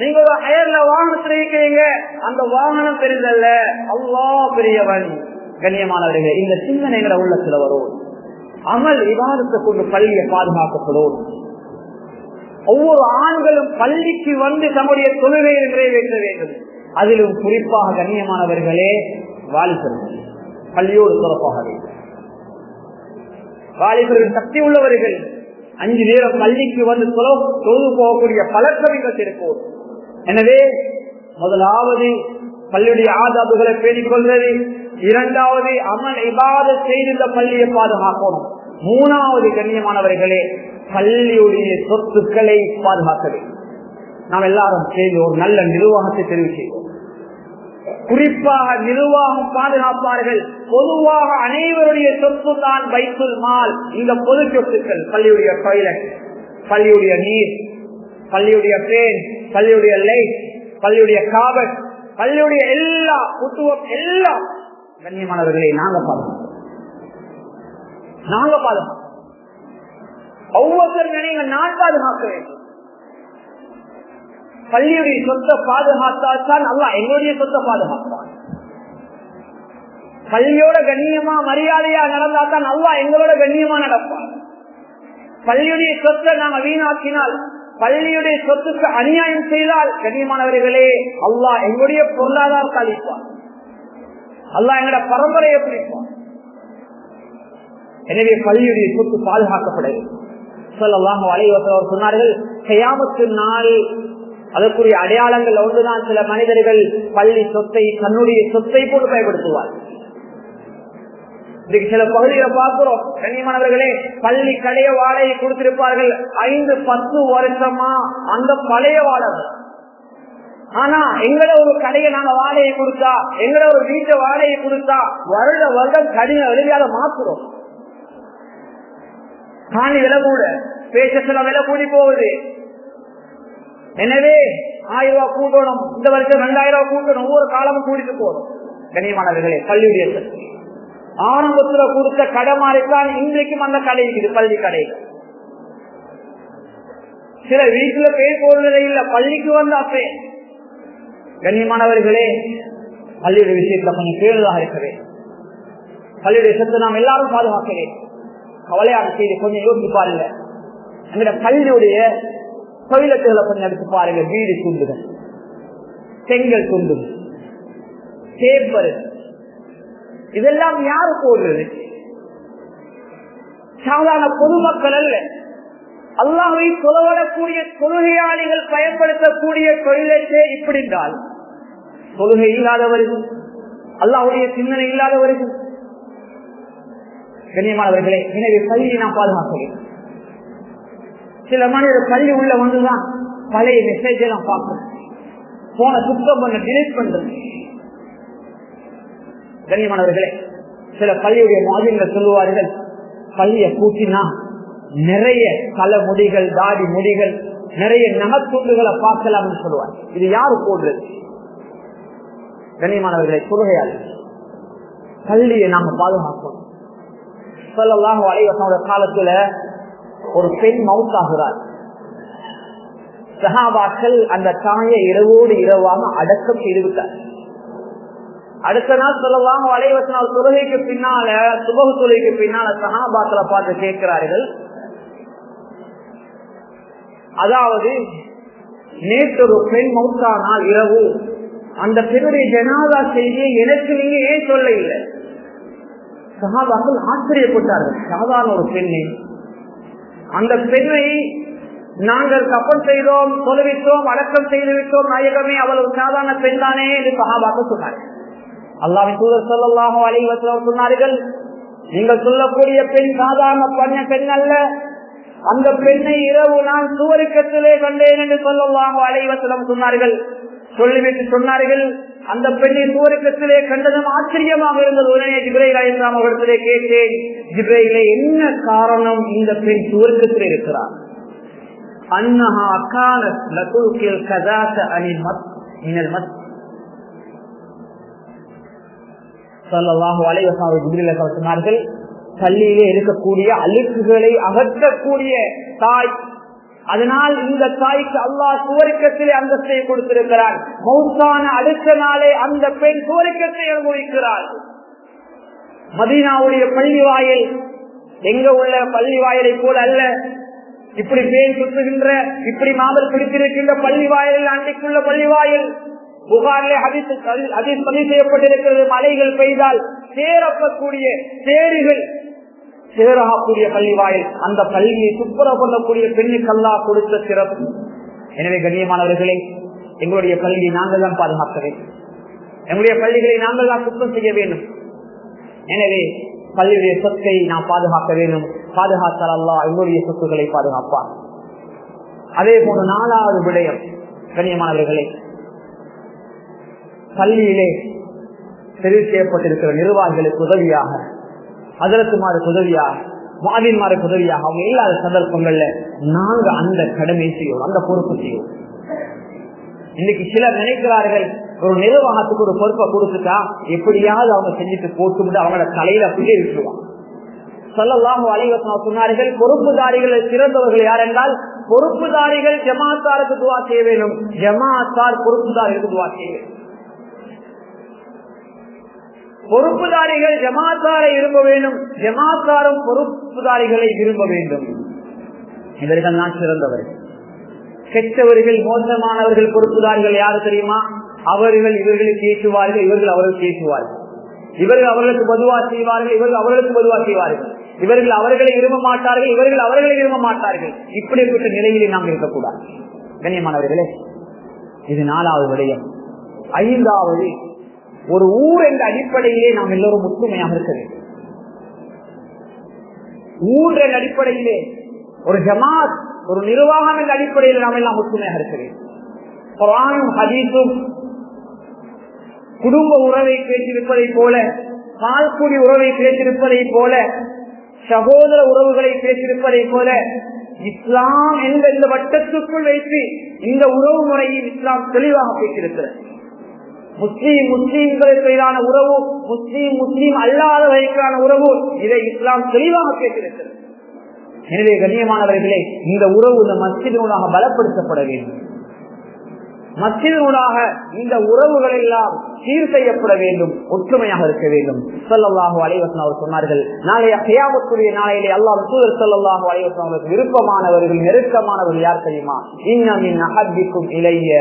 நீங்க ஒரு ஹயர்ல வாகனத்துல இருக்கிறீங்க அந்த வாகனம் பெருசல்ல அல்லா பெரியவன். கண்ணியமானவர்கள் இந்த சிந்தனைகளை உள்ளத்துல வரும். அமல் விவாதத்தை கொண்டு பள்ளியை பாதுகாக்கப்படும் ஒவ்வொரு ஆண்களும் பள்ளிக்கு வந்து தம்முடைய தொழுகையை நிறைவேற்ற வேண்டும். அதிலும் குறிப்பாக கண்ணியமானவர்களே வாலிபர்கள். பள்ளியோடு சிறப்பாக வாலிபர்கள் சக்தி உள்ளவர்கள் அஞ்சு நேரம் பள்ளிக்கு வந்து தொழுது போகக்கூடிய பழக்கம் எங்களுக்கு இருக்கும். எனவே முதலாவது பள்ளியுடைய ஆதாபுகளை பேணிக் கொள்வது இரண்டாவது அமல் இபாத செய்திருந்த பள்ளியை பாதுகாக்கணும். மூணாவது கண்ணியமானவர்களே பள்ளியுடைய சொத்துக்களை பாதுகாக்க நாம் எல்லாரும் சேர்ந்து ஒரு நல்ல நிர்வாகத்தை தெரிவு செய்வோம். குறிப்பாக நிர்வாகம் பாதுகாப்பார்கள். பொதுவாக அனைவருடைய சொத்து தான் வைத்துல் மால். இந்த பொது சொத்துக்கள் பள்ளியுடைய டாய்லெட் பள்ளியுடைய நீர் பள்ளியுடைய பேன் பள்ளியுடைய லைட் பள்ளியுடைய காவல் பள்ளியுடைய எல்லா புத்துவம் எல்லாம் கண்ணியமானவர்களை நாங்க பாதுகாப்போம் நாங்க பாதுகாப்போம். ஒவ்வொருத்தரும் நினைவு நான் பாதுகாக்க வேண்டும். பள்ளியுடைய சொத்தை பாதுகாத்தால் தான் அல்ல எங்களுடைய சொத்தை பாதுகாப்பான். பள்ளியோட கண்ணியமா மரியாதையா நடந்தா தான் அல்லா எங்களோட கண்ணியமா நடப்பான். பள்ளியுடைய சொத்தை நாங்க வீணாக்கினால் பள்ளியுடைய சொத்துக்கு அநியாயம் செய்தால் கண்ணியமானவர்களே அல்லா எங்களுடைய பொருளாதாரத்தை அளிப்பான் அல்லா எங்களோட பரம்பரையை பிடிப்பான் எனவே பள்ளியுடைய சொத்து பாதுகாக்கப்பட சொல்லலாம் வலைவசவர் சொன்னார்கள் செய்யாமத்து நாள். அதற்குரிய அடையாளங்கள் ஒன்றுதான் சில மனிதர்கள் பள்ளி சொத்தை தன்னுடைய சொத்தை போட்டு பயன்படுத்துவார் சில பகுதிகளை பார்க்கிறோம். கண்ணியமானவர்களே பள்ளி கடைய வாடகை கொடுத்திருப்பார்கள். ஐந்து பத்து வருஷமா அந்த பழைய வாடகை ஆனா எங்கட ஒரு கடையை நாங்க வாடகை கொடுத்தா எங்கட ஒரு வீட்டை வாடகை கொடுத்தா வருட வருடம் கடின விளையாட மாத்துறோம். காணி விலை கூட பேச சில விலை கூடி போகுது. எனவே ஆயிரம் ரூபாய் கூட்டணும் இந்த வருஷம் ரெண்டாயிரம் ரூபாய் கூட்டணும் ஒவ்வொரு காலமும் கூட்டிட்டு போறோம். கண்ணியமானவர்களே கல்லூரிய ஆரம்பத்துல கொடுத்த கடை மாறித்தான் இன்றைக்கும் அந்த கடை இருக்குது பள்ளி கடை. சில வீட்டுல பேர் போடுறதே இல்ல பள்ளிக்கு வந்த கண்ணியமானவர்களே பள்ளியுடைய விஷயத்துல கொஞ்சம் பேருதாக இருக்கவே. பள்ளியுடைய சொத்து நாம் எல்லாரும் பாதுகாக்கவே கவலையான செய்தி கொஞ்சம் யோசிச்சு பாருங்க. எங்கட பள்ளியுடைய தொழிலத்துகளை கொஞ்சம் எடுத்து பாருங்க. வீடு துண்டுகள் செங்கல் துண்டுகள் பேப்பர் இதெல்லாம் யாரு போடுறது? சாதாரண பொதுமக்கள் அல்ல. அல்லாஹை தொலைவிடக்கூடிய தொழுகையாளிகள் பயன்படுத்தக்கூடிய தொழிலே இப்படி என்றால் தொழுகை இல்லாதவர்கள் அல்லாஹுடைய சிந்தனை இல்லாதவர்கள். கண்ணியமானவர்களே எனவே பள்ளியை நான் பாதுகாக்கிறேன். சில மனிதர் பள்ளி உள்ள வந்துதான் பழைய மெசேஜ் எல்லாம் பார்க்கணும். போன சுத்தம் பண்ண டிலீட் பண்றது. கண்ணியமானவர்களே சில பள்ளியுடைய மாதிரிகள் சொல்லுவார்கள் பள்ளியை கூட்டினா நிறைய தலை முடிகள் தாடி முடிகள் நிறைய நகத்துண்டுகளை பார்க்கலாம் சொல்லுவார் இது யாரு போடுறது? கண்ணியமானவர்களை குறுகையால் பள்ளியை நாம பாதுகாக்கணும். சொல்லலாம் அலைவசனோட காலத்துல ஒரு பெண் மவுத்தாகிறார். சகாபாக்கள் அந்த தாயை இரவோடு இரவாம அடக்கம் செய்துவிட்டார். அடுத்த நாள் சொல்லலாம் அலைவசனால் தொழுகைக்கு பின்னால சுபகு தொழுகைக்கு பின்னால சகாபாக்களை பார்த்து கேட்கிறார்கள் அதாவது நேற்று ஒரு பெண் மௌத்தானால் இரவு அந்த பெண்ணுடைய ஜனாதா செய்தியை எனக்கு நீங்க ஏன் சொல்ல இல்லை சகாபாக்கள் ஆச்சரியப்பட்டார்கள். சாதாரண ஒரு பெண்ணை. அந்த பெண்ணை நாங்கள் கப்பல் செய்தோம் தொலைவித்தோம் அடக்கம் செய்து விட்டோம் நாயகமே அவளுக்கு சாதாரண பெண் தானே என்று சகாபாக்கள் சொன்னார்கள். அல்லாவின் தூதர் சொல்லலாமோ அலைவசம் சொன்னார்கள் நீங்கள் சொல்லக்கூடிய பெண் சாதாரண பண்ண பெண் அல்ல அந்த பெண்ணை இரவு நான் சுவருக்கத்திலே கண்டேன் என்று சொல்லலாம் அலைவசலம் சொன்னார்கள். சொல்லிவிட்டு சொன்னார்கள் அந்த பெண்ணை சுவருக்கத்திலே கண்டதும் ஆச்சரியமாக இருந்தது. உடனே ஜிப்ரேல் அலிஸ்லாம் அவர்களிடத்திலே கேட்டேன் ஜிப்ரையிலே என்ன காரணம் இந்த பெண் சுவருக்கத்திலே இருக்கிறார்? அன்னஹா காலத் லகுல்கில் கதாச அணி மத். மினல் மத் சொல்லலாக வலைவசாவை சொன்னார்கள் பள்ளியிலே இருக்கக்கூடிய அழுக்குகளை அகற்றக்கூடிய தாய். அதனால் இந்த தாய்க்கு அல்லாஹ் சுவரிக்கத்திலே அந்தஸ்தை கொடுத்திருக்கிறார் மௌசான அடுத்த நாளே அந்த பெண் சுவரிக்கத்தை அனுபவிக்கிறார் மதீனாவுடைய பள்ளி வாயில் எங்க உள்ள பள்ளி வாயிலை போல அல்ல. இப்படி பேர் சுற்றுகின்ற இப்படி மாதம் பிடித்திருக்கின்ற பள்ளி வாயில் அன்றைக்குள்ள பள்ளி வாயில். புகாரிலே அதிர் பதிவு செய்யப்பட்டிருக்கிறது. மலைகள் பெய்தால் சேரப்பக்கூடிய சேரிகள் சேராகக்கூடிய பள்ளி வாயில் அந்த பள்ளியை துப்புரவு பண்ணக்கூடிய பெண்ணுக்கல்லா கொடுத்த சிறப்பு. எனவே கண்ணியமானவர்களே எங்களுடைய பள்ளியை நாங்கள் தான் பாதுகாக்க வேண்டும். எங்களுடைய பள்ளிகளை நாங்கள் தான் சுத்தம் செய்ய வேண்டும். எனவே பள்ளியுடைய சொத்தை நாம் பாதுகாக்க வேண்டும். பாதுகாத்தால் அல்லா எங்களுடைய சொத்துக்களை பாதுகாப்பார் அதே போல நாலாவது விடயம் கண்ணியமானவர்களே பள்ளியிலே தெரிவு செய்யப்பட்டிருக்கிற நிர்வாகிகளுக்கு உதவியாக அதற்குமாருக்கு உதவியாக மாதின்மாருக்கு உதவியாக அவங்க இல்லாத சந்தர்ப்பங்கள்ல நாங்க அந்த கடமை செய்யும் அந்த பொறுப்பு செய்யும் இன்னைக்கு சிலர் நினைக்கிறார்கள் ஒரு நிர்வாகத்துக்கு ஒரு பொறுப்பை கொடுத்துட்டா எப்படியாவது அவங்க செஞ்சுட்டு போட்டு அவங்களோட தலையில அப்படியே விட்டுருவாங்க. சொல்லலாம் அலைவசம் சொன்னார்கள் பொறுப்புதாரிகள் சிறந்தவர்கள் யார் என்றால் பொறுப்புதாரிகள் ஜமாத்தாருக்கு துவா செய்ய வேண்டும். ஜமாத்தார் பொறுப்புதாரிகளுக்கு துவா செய்ய வேண்டும். பொறுப்புதாரிகள் ஜமாத்தாரை விரும்ப வேண்டும். ஜமாத்தாரும் பொறுப்புதாரிகளை விரும்ப வேண்டும். இவர்கள் தான் சிறந்தவர்கள் கெட்டவர்கள் மோசமானவர்கள் பொறுப்புதாரிகள் யாரு தெரியுமா? அவர்கள் இவர்களுக்கு ஏற்றுவார்கள் இவர்கள் அவர்கள் பேசுவார்கள். இவர்கள் அவர்களுக்கு பொதுவா செய்வார்கள் இவர்கள் அவர்களுக்கு பொதுவா செய்வார்கள். இவர்கள் அவர்களை விரும்ப மாட்டார்கள் இவர்கள் அவர்களை விரும்ப மாட்டார்கள். இப்படிப்பட்ட நிலையிலே நாம் இருக்கக்கூடாது. கண்ணியமானவர்களே இது நாலாவது விடயம். ஐந்தாவது ஒரு ஊர் என்ற அடிப்படையிலே நாம் எல்லோரும் ஒற்றுமையாக இருக்க வேண்டும். ஊர் என்ற அடிப்படையிலே ஒரு ஜமாத் ஒரு நிர்வாகம் என்ற அடிப்படையில் நாம் எல்லாம் ஒற்றுமையாக இருக்க வேண்டும். குரானும் ஹதீஸும் குடும்ப உறவை பேசியிருப்பதை போல பால்குடி உறவை பேசியிருப்பதை போல சகோதர உறவுகளை பேசியிருப்பதை போல இஸ்லாம் என்ற இந்த வட்டத்துக்குள் வைத்து இந்த உறவு முறையில் இஸ்லாம் தெளிவாக பேசியிருக்கிறது முஸ்லீம் முஸ்லீம்களுக்கான உறவு முஸ்லீம் முஸ்லீம் அல்லாதவர்களுக்கான உறவு இதை இஸ்லாம் தெளிவாக கேட்டிருக்கிறது. எனவே கண்ணியமானவர்களே இந்த உறவு இந்த மஸ்ஜிதூடாக பலப்படுத்தப்பட வேண்டும். மத்தியூடாக இந்த உறவுகள் எல்லாம் சீர் செய்யப்பட வேண்டும் ஒற்றுமையாக இருக்க வேண்டும். சொல்லல்லாஹு அலைவசன் அவர் சொன்னார்கள் நாளைய கையாமத்துடைய நாளையிலே அல்லாஹ் சூழல் சொல்லல்லாஹு அலைவசன் அவருக்கு விருப்பமானவர்கள் நெருக்கமானவர்கள் யார் தெரியுமா? இன்னமின் அஹபிக்கும் இளைய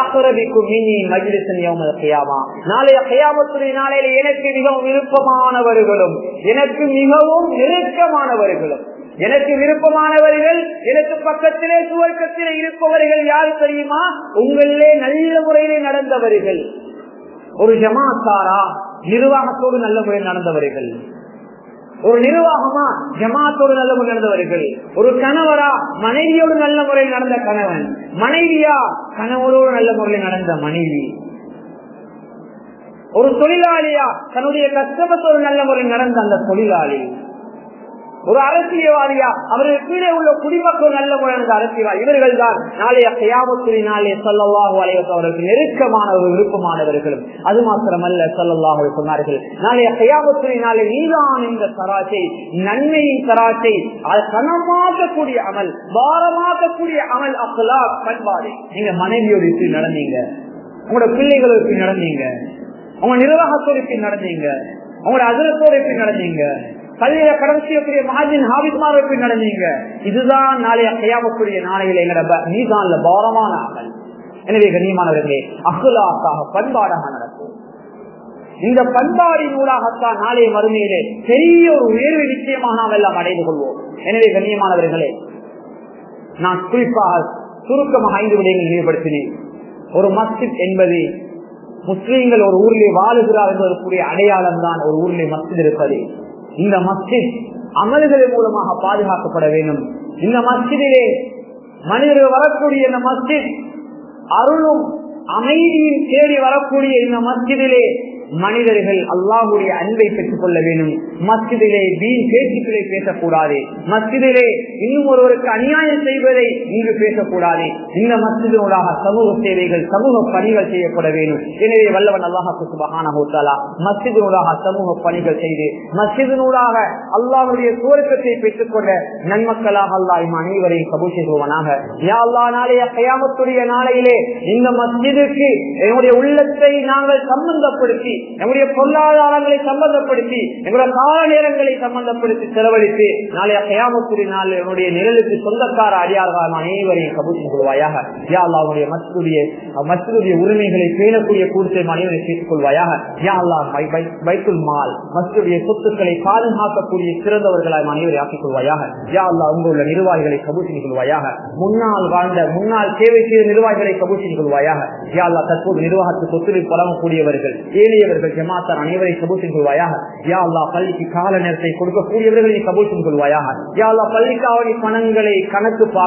அகரபிக்கும் இனி மஜிலிசன் யோமத கையாமா. நாளைய கையாமத்துடைய நாளையில எனக்கு மிகவும் விருப்பமானவர்களும் எனக்கு மிகவும் நெருக்கமானவர்களும் எனக்கு விருப்பமானவர்கள் எனக்கு பக்கத்திலே சுவர்க்கத்திலே இருப்பவர்கள் யார் தெரியுமா? உங்களிலே நல்ல முறையிலே நடந்தவர்கள். ஒரு ஜமாத்தாரா? நிர்வாகத்தோடு நல்ல முறையில் நடந்தவர்கள். ஒரு நிர்வாகமா? ஜமாத்தோடு நல்ல முறை நடந்தவர்கள். ஒரு கணவரா? மனைவியோடு நல்ல முறையில் நடந்த கணவன். மனைவியா? கணவரோடு நல்ல முறையில் நடந்த மனைவி. ஒரு தொழிலாளியா? தன்னுடைய கஷ்டப்பத்தோடு நல்ல முறையில் நடந்த அந்த தொழிலாளி. ஒரு அரசியல்வாதியா அவருக்கு கீழே உள்ள குடிமக்கள் நல்ல முறையான அரசியல்வாதி. இவர்கள் தான் நாளைய கையாமத்துறை நாளே சொல்லல்லாஹு அலைவசவர்களுக்கு நெருக்கமானவர்கள் விருப்பமானவர்களும். அது மாத்திரமல்ல சொல்லல்லாக சொன்னார்கள் நாளைய கையாமத்துறை நாளை நீதான் இந்த தராசை நன்மையின் தராசை கனமாக்கக்கூடிய அமல் பாரமாக்கக்கூடிய அமல் அசலா பண்பாடு. நீங்க மனைவியோடு இப்படி நடந்தீங்க. உங்களோட பிள்ளைகளோடு இப்படி நடந்தீங்க. உங்க நிர்வாகத்தோடு இப்படி நடந்தீங்க. உங்களோட அதிரத்தோடு இப்படி நடந்தீங்க. பள்ளியில கடன் மகாஜின் ஹாபித்மார் எப்படி நடந்தீங்க? இதுதான் நாளைய கையாமக்கூடிய நாளையில எங்களோட நீதான்ல பாரமான அமல். எனவே கண்ணியமானவர்களே அகுலாக்காக பண்பாடாக நடக்கும். இந்த பண்பாடின் ஊடாகத்தான் நாளைய மறுமையிலே பெரிய ஒரு உயர்வு நிச்சயமாக நாம் எல்லாம் அடைந்து கொள்வோம். எனவே கண்ணியமானவர்களே நான் குறிப்பாக சுருக்கமாக ஐந்து விடயங்கள் நினைவுபடுத்தினேன் ஒரு மஸ்ஜித் என்பது முஸ்லீம்கள் ஒரு ஊரிலே வாழுகிறார் என்பதற்குரிய அடையாளம் தான் ஒரு ஊரிலே மஸ்ஜித் இருப்பது. இந்த மஸ்ஜித் அமல்களின் மூலமாக பாதுகாக்கப்பட வேண்டும். இந்த மஸ்ஜிதிலே மனிதர்கள் வரக்கூடிய இந்த மஸ்ஜித் அருளும் அமைதியின் தேடி வரக்கூடிய இந்த மஸ்ஜிதிலே மனிதர்கள் அல்லாஹுடைய அன்பை பெற்றுக் கொள்ள வேண்டும். மஸ்ஜிதிலே வீண் பேச்சுக்களை பேசக்கூடாது. மஸ்ஜிதிலே இன்னும் ஒருவருக்கு அநியாயம் செய்வதை இங்கு பேசக்கூடாது. இந்த மஸ்ஜிதனூடாக சமூக சேவைகள் சமூக பணிகள் செய்யப்பட வேண்டும். எனவே வல்லவன் அல்லாஹு சுபஹான மஸ்ஜிதனூடாக சமூக பணிகள் செய்து மஸ்ஜிதனூடாக அல்லாஹுடைய சுவர்க்கத்தை பெற்றுக் கொண்ட நன்மக்களாக அல்லா இம் அனைவரையும் கபூல் செய்வோனாக யா அல்லாஹ் நாளைய கயாமத்துடைய நாளையிலே இந்த மஸ்ஜிதுக்கு என்னுடைய உள்ளத்தை நாங்கள் சம்பந்தப்படுத்தி நம்முடைய பொருளாதாரங்களை சம்பந்தப்படுத்தி எங்களுடைய கால நேரங்களை சம்பந்தப்படுத்தி செலவழித்து நாளைய கயாமத்துடைய நாள் என்னுடைய நிழலுக்கு சொந்தக்கார அடியார்கள் அனைவரையும் கபூசி கொள்வாயாக. யா அல்லா அவனுடைய மஸ்துடைய உரிமைகளை பேணக்கூடிய கூடுதல் அனைவரை சேர்த்துக் கொள்வாயாக. யா அல்லா பைத்துல் மால் மஸ்துடைய சொத்துக்களை பாதுகாக்கக்கூடிய சிறந்தவர்களாய் அனைவரை ஆக்கிக் கொள்வாயாக. யா அல்லா உங்களுள்ள நிர்வாகிகளை கபூசி கொள்வாயாக. முன்னால் வாழ்ந்த முன்னாள் சேவை செய்த நிர்வாகிகளை கபூசி கொள்வாயாக. யா அல்லா தற்போது நிர்வாகத்துக்கு ஒத்துழைப்பு வழங்கக்கூடியவர்கள் கூடியவர்கள் ஜமாத்தார் அனைவரை கபூல் செய்து கொள்வாயாக. யா அல்லா பள்ளிக்கு கால நேரத்தை கொடுக்கக்கூடியவர்களை கபூல் செய்து கொள்வாயாக. யா அல்லா பள்ளிக்காவடி பணங்களை கணக்கு பார்க்க